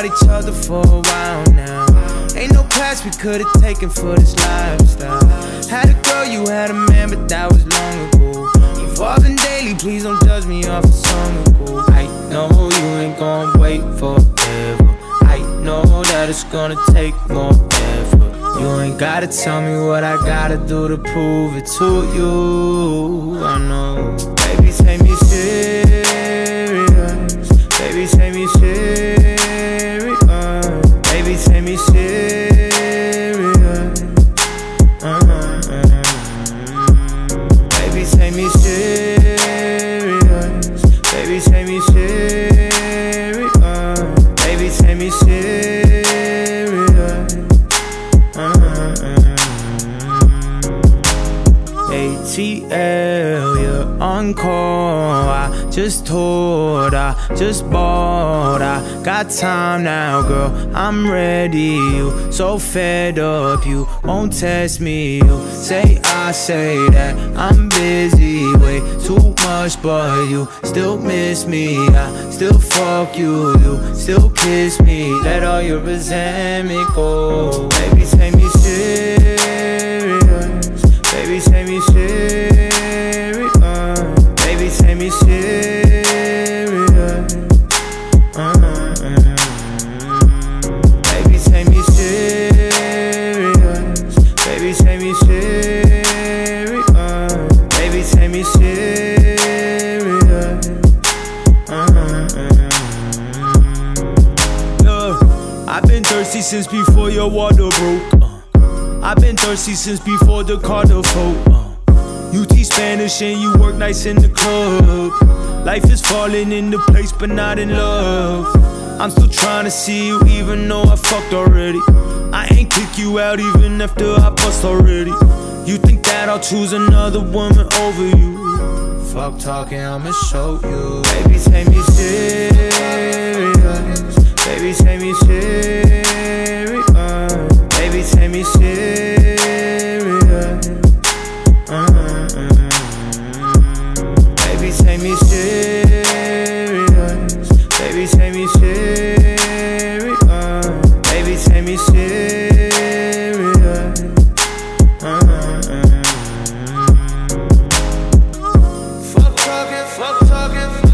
about each other for a while now. Ain't no class we could've taken for this lifestyle. Had a girl, you had a man, but that was long ago. Evolving daily, please don't judge me off a song ago. I know you ain't gonna wait forever. I know that it's gonna take more effort. You ain't gotta tell me what I gotta do to prove it to you. I know, baby, take me serious. Take ATL, you're on call. I just told, I just bought. I got time now, girl. I'm ready. You so fed up, you won't test me. You say I say that I'm busy, way too much, but you still miss me. I still fuck you, you still kiss me. Let all your resentment go. Baby, serious. Baby, take me serious. Uh-huh. I've been thirsty since before your water broke. uh. I've been thirsty since before the Carter folk. Uh. You teach Spanish and you work nights in the club. Life is falling into place, but not in love. I'm still trying to see you, even though I fucked already. I ain't kick you out even after I bust already. You think that I'll choose another woman over you? Fuck talking, I'ma show you. Baby, take me serious. Baby, take me serious. Baby, take me serious. Fuck talking.